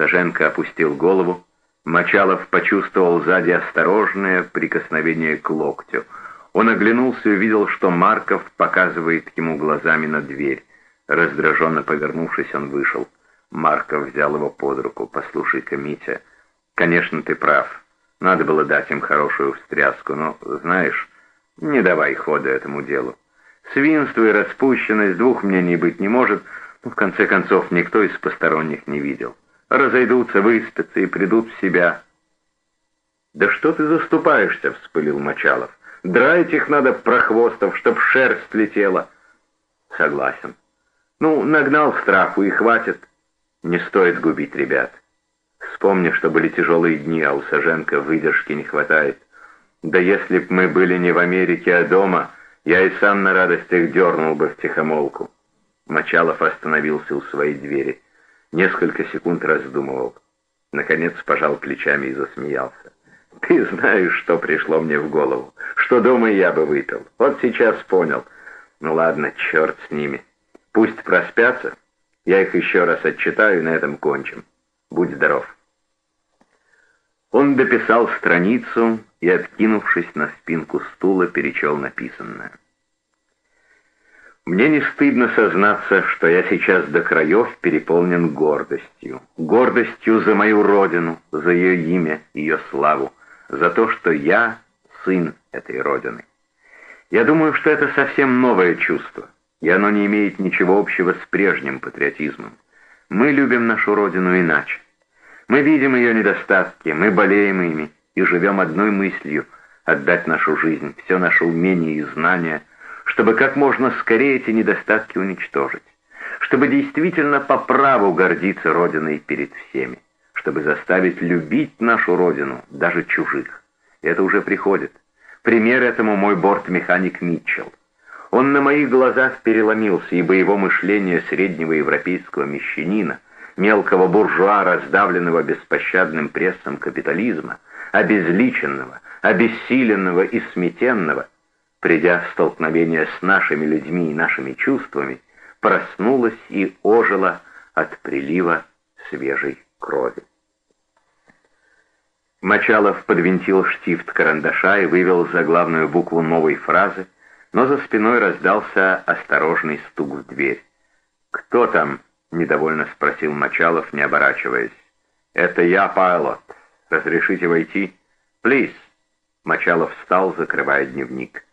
Саженко опустил голову. Мочалов почувствовал сзади осторожное прикосновение к локтю. Он оглянулся и увидел, что Марков показывает ему глазами на дверь. Раздраженно повернувшись, он вышел. Марков взял его под руку. «Послушай-ка, Митя, конечно, ты прав. Надо было дать им хорошую встряску, но, знаешь, не давай хода этому делу. Свинство и распущенность двух мнений быть не может, но в конце концов никто из посторонних не видел. Разойдутся, выспятся и придут в себя. «Да что ты заступаешься?» — вспылил Мочалов. «Драть их надо, прохвостов, чтоб шерсть летела». «Согласен. Ну, нагнал страху и хватит. Не стоит губить ребят. Вспомни, что были тяжелые дни, а у Саженко выдержки не хватает. Да если б мы были не в Америке, а дома, я и сам на радостях дернул бы в тихомолку». Мочалов остановился у своей двери. Несколько секунд раздумывал. Наконец пожал плечами и засмеялся. «Ты знаешь, что пришло мне в голову. Что дома я бы выпил. Вот сейчас понял. Ну ладно, черт с ними. Пусть проспятся. Я их еще раз отчитаю, и на этом кончим. Будь здоров». Он дописал страницу и, откинувшись на спинку стула, перечел написанное. Мне не стыдно сознаться, что я сейчас до краев переполнен гордостью. Гордостью за мою родину, за ее имя, ее славу, за то, что я сын этой родины. Я думаю, что это совсем новое чувство, и оно не имеет ничего общего с прежним патриотизмом. Мы любим нашу родину иначе. Мы видим ее недостатки, мы болеем ими и живем одной мыслью — отдать нашу жизнь, все наше умение и знания — чтобы как можно скорее эти недостатки уничтожить, чтобы действительно по праву гордиться Родиной перед всеми, чтобы заставить любить нашу Родину, даже чужих. Это уже приходит. Пример этому мой бортмеханик Митчелл. Он на моих глазах переломился, ибо его мышление среднего европейского мещанина, мелкого буржуа, раздавленного беспощадным прессом капитализма, обезличенного, обессиленного и сметенного – придя в столкновение с нашими людьми и нашими чувствами, проснулась и ожила от прилива свежей крови. Мочалов подвинтил штифт карандаша и вывел заглавную букву новой фразы, но за спиной раздался осторожный стук в дверь. «Кто там?» — недовольно спросил Мочалов, не оборачиваясь. «Это я, Пайлот. Разрешите войти?» «Плиз». Мочалов встал, закрывая дневник.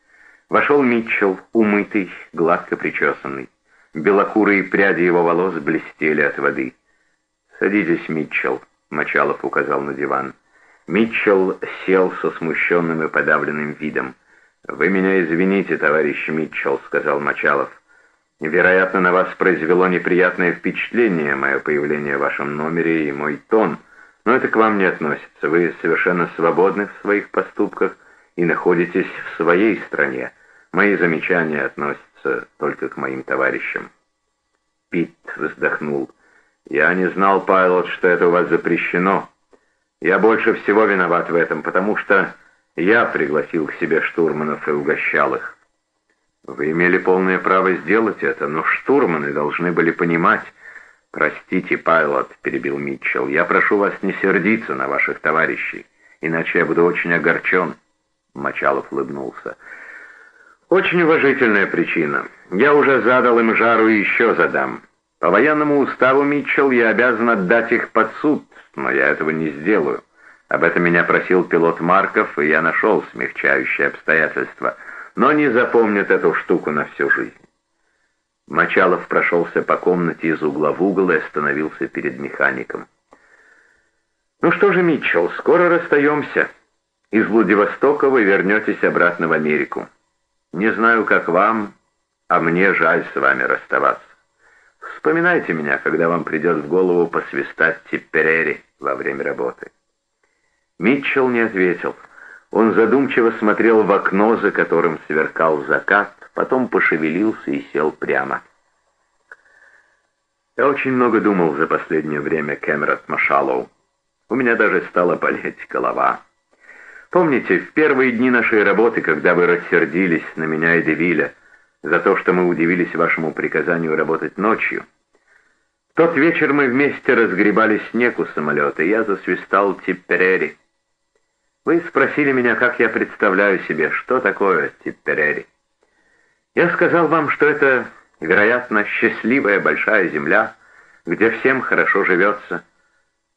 Вошел Митчелл, умытый, гладко причесанный. Белокурые пряди его волос блестели от воды. «Садитесь, Митчелл», — Мочалов указал на диван. Митчелл сел со смущенным и подавленным видом. «Вы меня извините, товарищ Митчелл», — сказал Мочалов. «Вероятно, на вас произвело неприятное впечатление мое появление в вашем номере и мой тон, но это к вам не относится. Вы совершенно свободны в своих поступках и находитесь в своей стране. Мои замечания относятся только к моим товарищам. Пит вздохнул. «Я не знал, Пайлот, что это у вас запрещено. Я больше всего виноват в этом, потому что я пригласил к себе штурманов и угощал их. Вы имели полное право сделать это, но штурманы должны были понимать...» «Простите, Пайлот», — перебил Митчелл, — «я прошу вас не сердиться на ваших товарищей, иначе я буду очень огорчен». Мочалов улыбнулся. Очень уважительная причина. Я уже задал им жару и еще задам. По военному уставу, Митчелл, я обязан отдать их под суд, но я этого не сделаю. Об этом меня просил пилот Марков, и я нашел смягчающие обстоятельства, но не запомнят эту штуку на всю жизнь. Мочалов прошелся по комнате из угла в угол и остановился перед механиком. «Ну что же, Митчелл, скоро расстаемся. Из Владивостока вы вернетесь обратно в Америку. Не знаю, как вам, а мне жаль с вами расставаться. Вспоминайте меня, когда вам придет в голову посвистать Типперери во время работы». Митчелл не ответил. Он задумчиво смотрел в окно, за которым сверкал закат, потом пошевелился и сел прямо. «Я очень много думал за последнее время, Кэмерот Машалоу. У меня даже стала болеть голова». Помните, в первые дни нашей работы, когда вы рассердились на меня и Девиля за то, что мы удивились вашему приказанию работать ночью? тот вечер мы вместе разгребали снег у самолета, и я засвистал Типперери. Вы спросили меня, как я представляю себе, что такое Типперери. Я сказал вам, что это, вероятно, счастливая большая земля, где всем хорошо живется,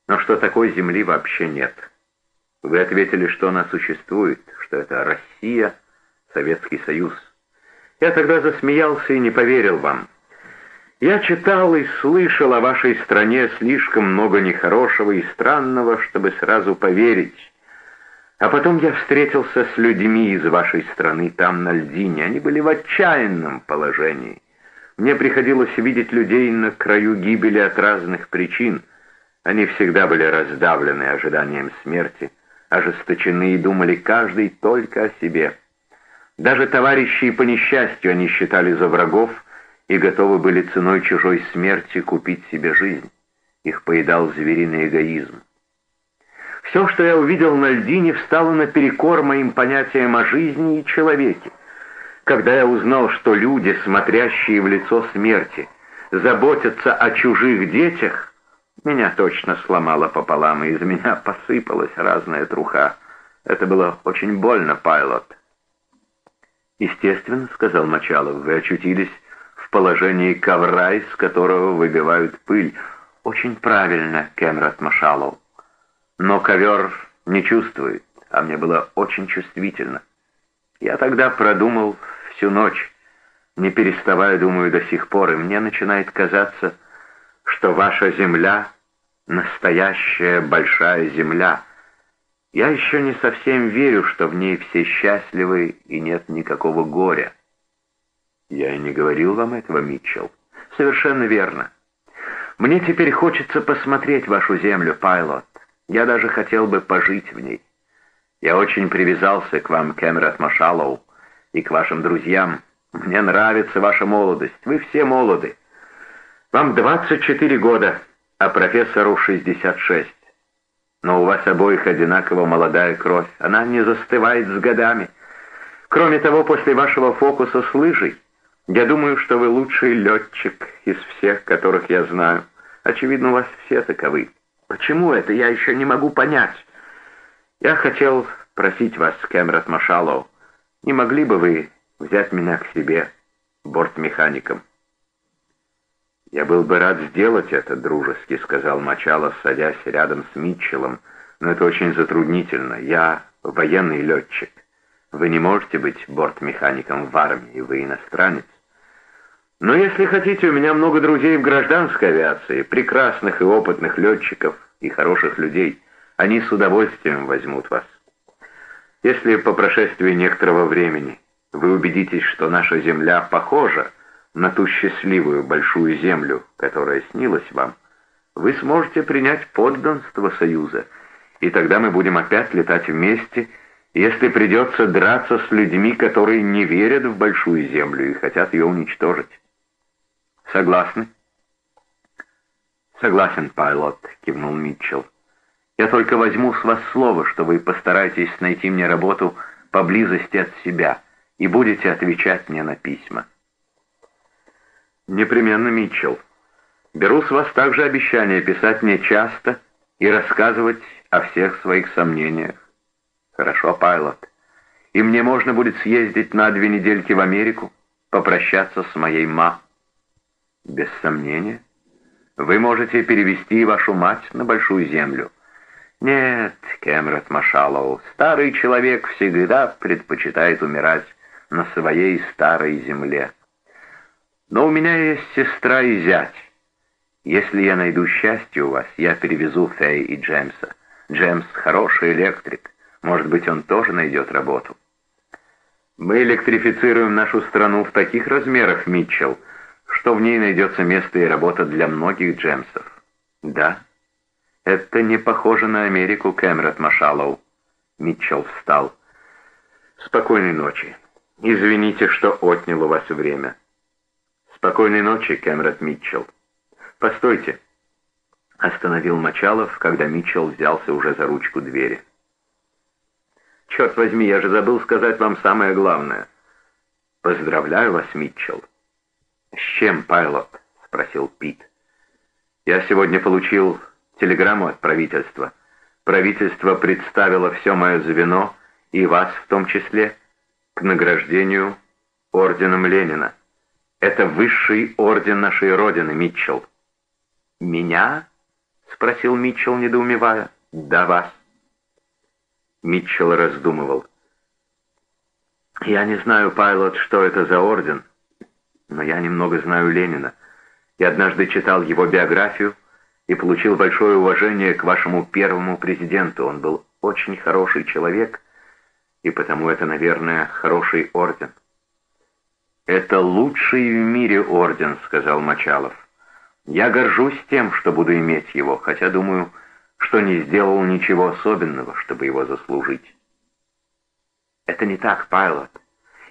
но что такой земли вообще нет. Вы ответили, что она существует, что это Россия, Советский Союз. Я тогда засмеялся и не поверил вам. Я читал и слышал о вашей стране слишком много нехорошего и странного, чтобы сразу поверить. А потом я встретился с людьми из вашей страны там, на льдине. Они были в отчаянном положении. Мне приходилось видеть людей на краю гибели от разных причин. Они всегда были раздавлены ожиданием смерти, ожесточены и думали каждый только о себе. Даже товарищи по несчастью они считали за врагов — и готовы были ценой чужой смерти купить себе жизнь. Их поедал звериный эгоизм. Все, что я увидел на льдине, встало наперекор моим понятиям о жизни и человеке. Когда я узнал, что люди, смотрящие в лицо смерти, заботятся о чужих детях, меня точно сломало пополам, и из меня посыпалась разная труха. Это было очень больно, Пайлот. «Естественно», — сказал Мочалов, — «вы очутились в положении ковра, из которого выбивают пыль. Очень правильно, Кенрад Машалов. Но ковер не чувствует, а мне было очень чувствительно. Я тогда продумал всю ночь, не переставая, думаю, до сих пор, и мне начинает казаться, что ваша земля — настоящая большая земля. Я еще не совсем верю, что в ней все счастливы и нет никакого горя. «Я и не говорил вам этого, Митчелл». «Совершенно верно. Мне теперь хочется посмотреть вашу землю, Пайлот. Я даже хотел бы пожить в ней. Я очень привязался к вам, Кэмерат Машалоу, и к вашим друзьям. Мне нравится ваша молодость. Вы все молоды. Вам 24 года, а профессору 66. Но у вас обоих одинаково молодая кровь. Она не застывает с годами. Кроме того, после вашего фокуса с лыжей я думаю, что вы лучший летчик из всех, которых я знаю. Очевидно, у вас все таковы. Почему это, я еще не могу понять. Я хотел просить вас, Кэмерот Машалоу, не могли бы вы взять меня к себе бортмехаником? «Я был бы рад сделать это, дружески», — сказал Мачало, садясь рядом с Митчеллом, «но это очень затруднительно. Я военный летчик. Вы не можете быть бортмехаником в армии, вы иностранец. Но если хотите, у меня много друзей в гражданской авиации, прекрасных и опытных летчиков и хороших людей. Они с удовольствием возьмут вас. Если по прошествии некоторого времени вы убедитесь, что наша Земля похожа на ту счастливую большую Землю, которая снилась вам, вы сможете принять подданство Союза, и тогда мы будем опять летать вместе, если придется драться с людьми, которые не верят в большую Землю и хотят ее уничтожить. Согласны? Согласен, Пайлот, кивнул Митчелл. Я только возьму с вас слово, что вы постараетесь найти мне работу поблизости от себя и будете отвечать мне на письма. Непременно, Митчелл. Беру с вас также обещание писать мне часто и рассказывать о всех своих сомнениях. Хорошо, Пайлот. И мне можно будет съездить на две недельки в Америку, попрощаться с моей ма. Без сомнения. Вы можете перевести вашу мать на Большую Землю. Нет, Кэмрот Машалоу, старый человек всегда предпочитает умирать на своей старой земле. Но у меня есть сестра и зять. Если я найду счастье у вас, я перевезу Фэй и Джеймса. Джеймс хороший электрик. Может быть, он тоже найдет работу. Мы электрифицируем нашу страну в таких размерах, Митчелл, что в ней найдется место и работа для многих Джемсов. Да, это не похоже на Америку, Кэмерот Машалоу. Митчелл встал. Спокойной ночи. Извините, что отнял у вас время. Спокойной ночи, Кэмерот Митчелл. Постойте. Остановил Мочалов, когда Митчелл взялся уже за ручку двери. Черт возьми, я же забыл сказать вам самое главное. Поздравляю вас, Митчелл. «С чем, Пайлот?» — спросил Пит. Я сегодня получил телеграмму от правительства. Правительство представило все мое звено, и вас в том числе, к награждению орденом Ленина. Это высший орден нашей Родины, Митчелл. «Меня?» — спросил Митчелл, недоумевая. «Да вас». Митчелл раздумывал. «Я не знаю, Пайлот, что это за орден, но я немного знаю Ленина. Я однажды читал его биографию и получил большое уважение к вашему первому президенту. Он был очень хороший человек, и потому это, наверное, хороший орден». «Это лучший в мире орден», — сказал Мочалов. «Я горжусь тем, что буду иметь его, хотя думаю, что не сделал ничего особенного, чтобы его заслужить». «Это не так, Пайлот.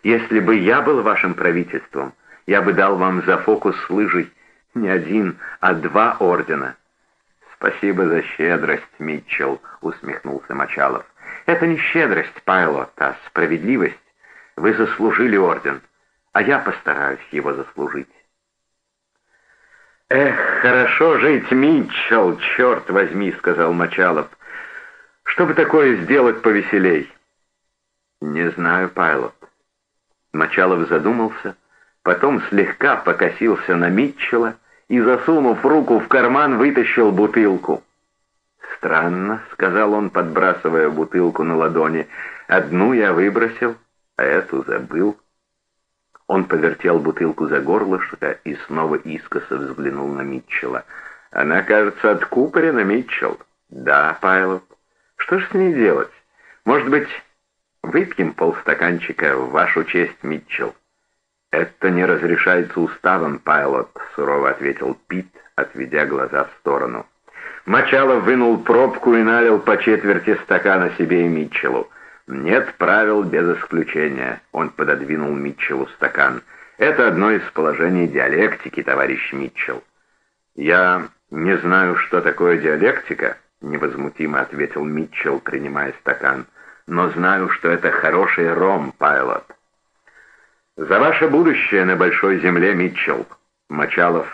Если бы я был вашим правительством, я бы дал вам за фокус с лыжей не один, а два ордена». «Спасибо за щедрость, Митчелл», — усмехнулся Мочалов. «Это не щедрость, Пайлот, а справедливость. Вы заслужили орден, а я постараюсь его заслужить». «Эх, хорошо жить, Митчелл, черт возьми», — сказал Мочалов. «Что бы такое сделать повеселей?» «Не знаю, Пайлот». Мочалов задумался, потом слегка покосился на Митчелла и, засунув руку в карман, вытащил бутылку. «Странно», — сказал он, подбрасывая бутылку на ладони. «Одну я выбросил, а эту забыл». Он повертел бутылку за горлышко и снова искоса взглянул на Митчелла. «Она, кажется, откупорена, Митчелл». «Да, Пайлот. Что ж с ней делать? Может быть, выпьем полстаканчика в вашу честь, Митчелл?» «Это не разрешается уставом, Пайлот», — сурово ответил Пит, отведя глаза в сторону. Мочалов вынул пробку и налил по четверти стакана себе и Митчеллу. «Нет правил без исключения», — он пододвинул Митчеллу стакан. «Это одно из положений диалектики, товарищ Митчелл». «Я не знаю, что такое диалектика», — невозмутимо ответил Митчелл, принимая стакан. «Но знаю, что это хороший ром, Пайлот». «За ваше будущее на большой земле, Митчелл!» Мочалов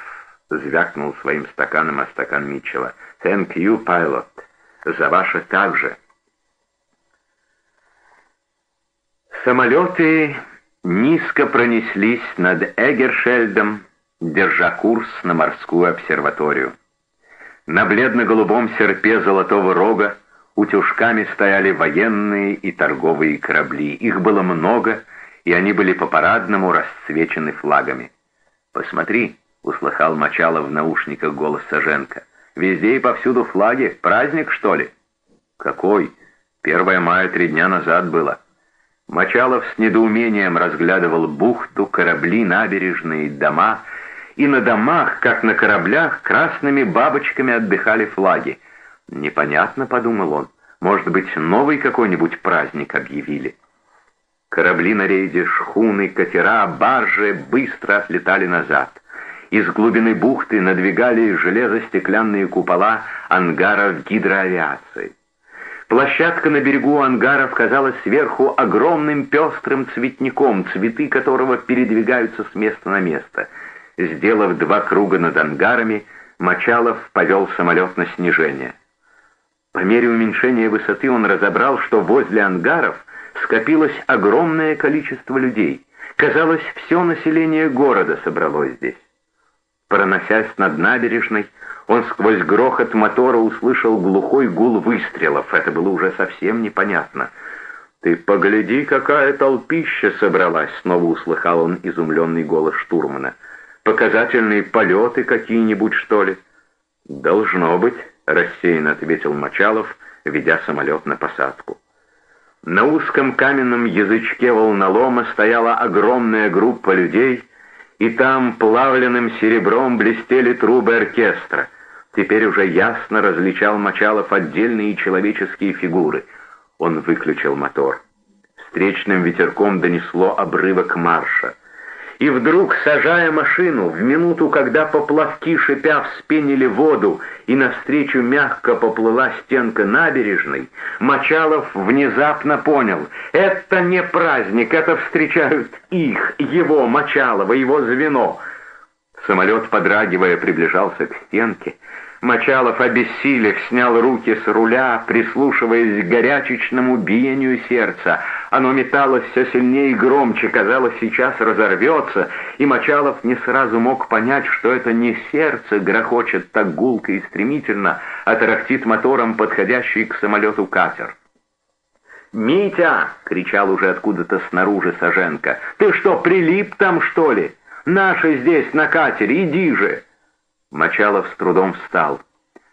звякнул своим стаканом о стакан Митчелла. «Thank you, Пайлот. За ваше также!» Самолеты низко пронеслись над Эгершельдом, держа курс на морскую обсерваторию. На бледно-голубом серпе Золотого Рога утюжками стояли военные и торговые корабли. Их было много, и они были по-парадному расцвечены флагами. «Посмотри», — услыхал Мочало в наушниках голос Саженко, — «везде и повсюду флаги. Праздник, что ли?» «Какой? Первое мая три дня назад было». Мочалов с недоумением разглядывал бухту, корабли, набережные, дома, и на домах, как на кораблях, красными бабочками отдыхали флаги. «Непонятно», — подумал он, — «может быть, новый какой-нибудь праздник объявили». Корабли на рейде, шхуны, катера, баржи быстро отлетали назад. Из глубины бухты надвигались железостеклянные купола ангаров гидроавиации. Площадка на берегу ангаров казалась сверху огромным пестрым цветником, цветы которого передвигаются с места на место. Сделав два круга над ангарами, Мочалов повел самолет на снижение. По мере уменьшения высоты он разобрал, что возле ангаров скопилось огромное количество людей. Казалось, все население города собралось здесь. Проносясь над набережной, он сквозь грохот мотора услышал глухой гул выстрелов. Это было уже совсем непонятно. «Ты погляди, какая толпища собралась!» — снова услыхал он изумленный голос штурмана. «Показательные полеты какие-нибудь, что ли?» «Должно быть», — рассеянно ответил Мочалов, ведя самолет на посадку. На узком каменном язычке волнолома стояла огромная группа людей, и там плавленным серебром блестели трубы оркестра. Теперь уже ясно различал Мочалов отдельные человеческие фигуры. Он выключил мотор. Встречным ветерком донесло обрывок марша. И вдруг, сажая машину, в минуту, когда поплавки шипя вспенили воду, и навстречу мягко поплыла стенка набережной, Мочалов внезапно понял, это не праздник, это встречают их, его, Мочалова, его звено. Самолет, подрагивая, приближался к стенке, Мочалов, обессилев, снял руки с руля, прислушиваясь к горячечному биению сердца. Оно металось все сильнее и громче, казалось, сейчас разорвется, и Мочалов не сразу мог понять, что это не сердце грохочет так гулко и стремительно, а тарахтит мотором подходящий к самолету катер. «Митя!» — кричал уже откуда-то снаружи Саженко. «Ты что, прилип там, что ли? Наши здесь, на катере, иди же!» Мочалов с трудом встал.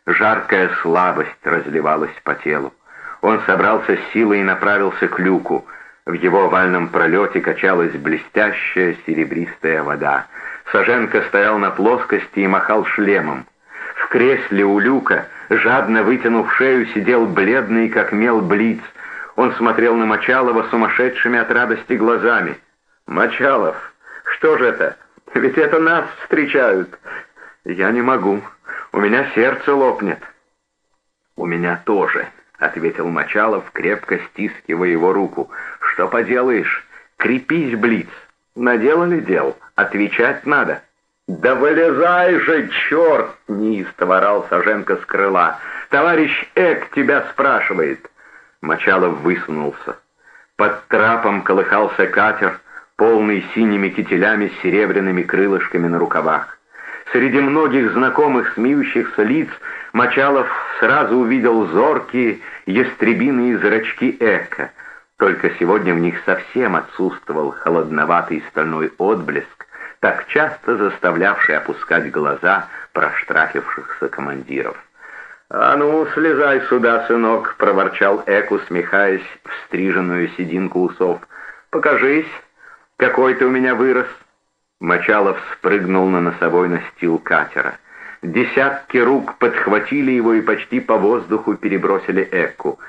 Жаркая слабость разливалась по телу. Он собрался с силой и направился к люку. В его овальном пролете качалась блестящая серебристая вода. Саженко стоял на плоскости и махал шлемом. В кресле у люка, жадно вытянув шею, сидел бледный, как мел, блиц. Он смотрел на Мочалова сумасшедшими от радости глазами. «Мочалов, что же это? Ведь это нас встречают. «Я не могу. У меня сердце лопнет». «У меня тоже», — ответил Мочалов, крепко стискивая его руку. «Что поделаешь? Крепись, Блиц. Наделали дел. Отвечать надо». «Да вылезай же, черт!» — неистово орал Саженко с крыла. «Товарищ Эк тебя спрашивает». Мочалов высунулся. Под трапом колыхался катер, полный синими кителями с серебряными крылышками на рукавах. Среди многих знакомых смеющихся лиц Мочалов сразу увидел зоркие ястребиные зрачки Эка. Только сегодня в них совсем отсутствовал холодноватый стальной отблеск, так часто заставлявший опускать глаза проштрафившихся командиров. «А ну, слезай сюда, сынок!» — проворчал Эк, усмехаясь в стриженную сединку усов. «Покажись, какой ты у меня вырос!» Мочалов спрыгнул на носовой настил катера. Десятки рук подхватили его и почти по воздуху перебросили Экку.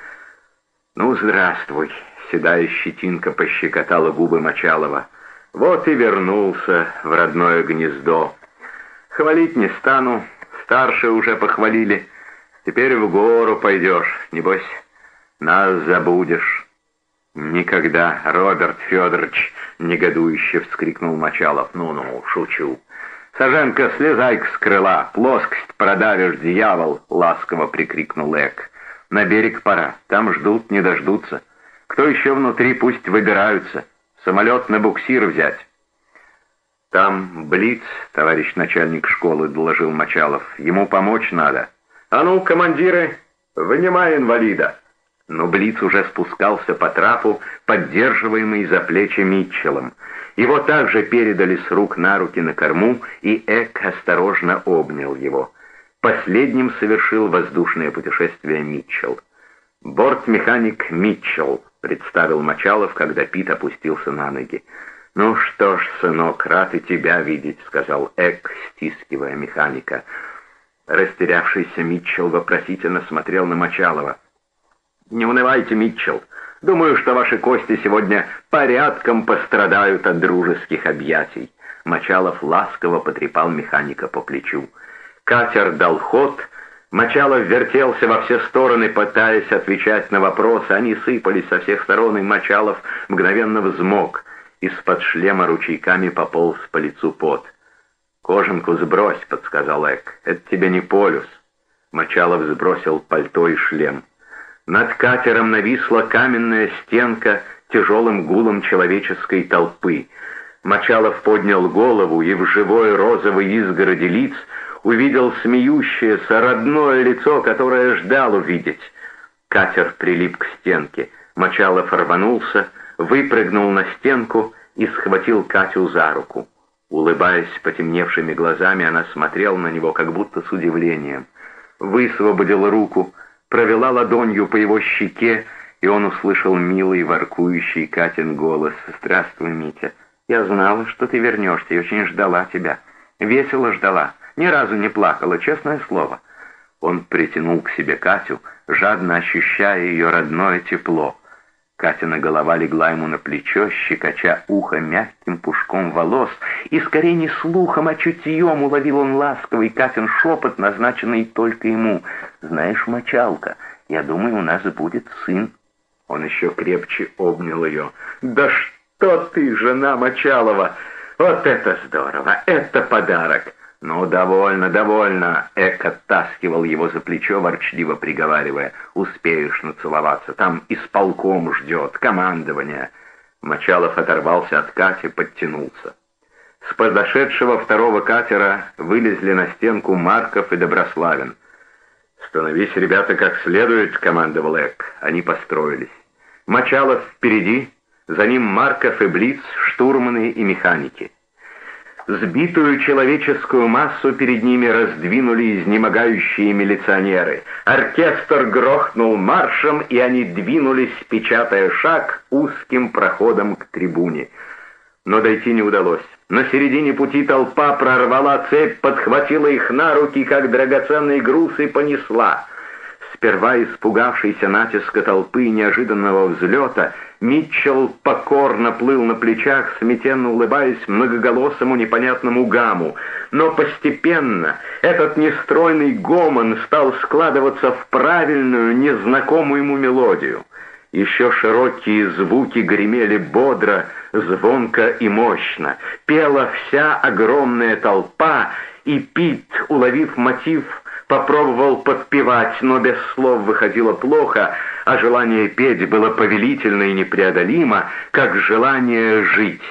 «Ну, здравствуй!» — седая щетинка пощекотала губы Мочалова. «Вот и вернулся в родное гнездо. Хвалить не стану, старшие уже похвалили. Теперь в гору пойдешь, небось, нас забудешь». «Никогда, Роберт Федорович!» — негодующе вскрикнул Мочалов. «Ну-ну, шучу!» «Саженка, слезай с крыла! Плоскость продавишь, дьявол!» — ласково прикрикнул Эк. «На берег пора, там ждут, не дождутся. Кто еще внутри, пусть выбираются. Самолет на буксир взять». «Там Блиц, товарищ начальник школы», — доложил Мочалов. «Ему помочь надо». «А ну, командиры, вынимай инвалида!» Но Блиц уже спускался по трапу, поддерживаемый за плечи Митчеллом. Его также передали с рук на руки на корму, и Эк осторожно обнял его. Последним совершил воздушное путешествие Митчелл. «Бортмеханик Митчелл», — представил Мочалов, когда Пит опустился на ноги. «Ну что ж, сынок, рад и тебя видеть», — сказал Эк, стискивая механика. Растерявшийся Митчелл вопросительно смотрел на Мочалова. «Не унывайте, Митчелл. Думаю, что ваши кости сегодня порядком пострадают от дружеских объятий». Мочалов ласково потрепал механика по плечу. Катер дал ход, Мочалов вертелся во все стороны, пытаясь отвечать на вопросы. Они сыпались со всех сторон, и Мочалов мгновенно взмок. Из-под шлема ручейками пополз по лицу пот. «Кожанку сбрось», — подсказал Эк. «Это тебе не полюс». Мочалов сбросил пальто и шлем. Над катером нависла каменная стенка тяжелым гулом человеческой толпы. Мочалов поднял голову и в живой розовой изгороди лиц увидел смеющееся родное лицо, которое ждал увидеть. Катер прилип к стенке. Мочалов рванулся, выпрыгнул на стенку и схватил Катю за руку. Улыбаясь потемневшими глазами, она смотрела на него, как будто с удивлением. Высвободила руку, провела ладонью по его щеке, и он услышал милый, воркующий Катин голос. «Здравствуй, Митя. Я знала, что ты вернешься, и очень ждала тебя. Весело ждала, ни разу не плакала, честное слово». Он притянул к себе Катю, жадно ощущая ее родное тепло. Катина голова легла ему на плечо, щекоча ухо мягким пушком волос, и скорее не слухом, а чутьем уловил он ласковый Катин шепот, назначенный только ему. «Знаешь, мочалка, я думаю, у нас будет сын». Он еще крепче обнял ее. «Да что ты, жена Мочалова! Вот это здорово! Это подарок! «Ну, довольно, довольно!» Эк оттаскивал его за плечо, ворчливо приговаривая. «Успеешь нацеловаться, там исполком ждет, командование!» Мочалов оторвался от Кати, подтянулся. С подошедшего второго катера вылезли на стенку Марков и Доброславин. «Становись, ребята, как следует», — командовал Эк. Они построились. Мочалов впереди, за ним Марков и Блиц, штурманы и механики. Сбитую человеческую массу перед ними раздвинули изнемогающие милиционеры. Оркестр грохнул маршем, и они двинулись, печатая шаг, узким проходом к трибуне. Но дойти не удалось. На середине пути толпа прорвала цепь, подхватила их на руки, как драгоценный груз, и понесла. Сперва испугавшийся натиска толпы и неожиданного взлета, Митчелл покорно плыл на плечах, смятенно улыбаясь многоголосому непонятному гаму. Но постепенно этот нестройный гомон стал складываться в правильную, незнакомую ему мелодию. Еще широкие звуки гремели бодро, звонко и мощно. Пела вся огромная толпа, и Пит, уловив мотив, попробовал подпевать, но без слов выходило плохо, а желание петь было повелительно и непреодолимо, как желание жить.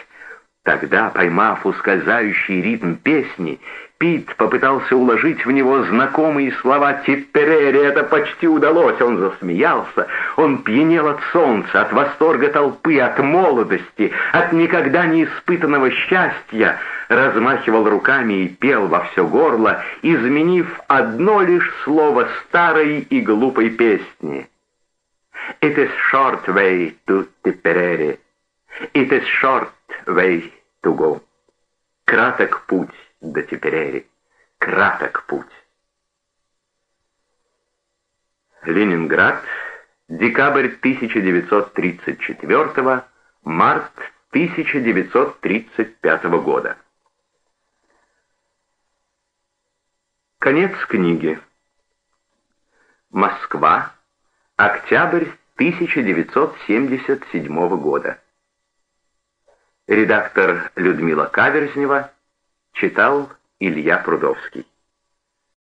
Тогда, поймав ускользающий ритм песни, Пит попытался уложить в него знакомые слова Типперери. Это почти удалось. Он засмеялся. Он пьянел от солнца, от восторга толпы, от молодости, от никогда не испытанного счастья. Размахивал руками и пел во все горло, изменив одно лишь слово старой и глупой песни. It is short way to Tipperary. It is short way to go. Краток путь до Типерери. Краток путь. Ленинград, декабрь 1934 март 1935 года. Конец книги. Москва, октябрь 1977 года. Редактор Людмила Каверзнева Читал Илья Прудовский.